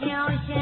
小小。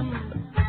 Thank you.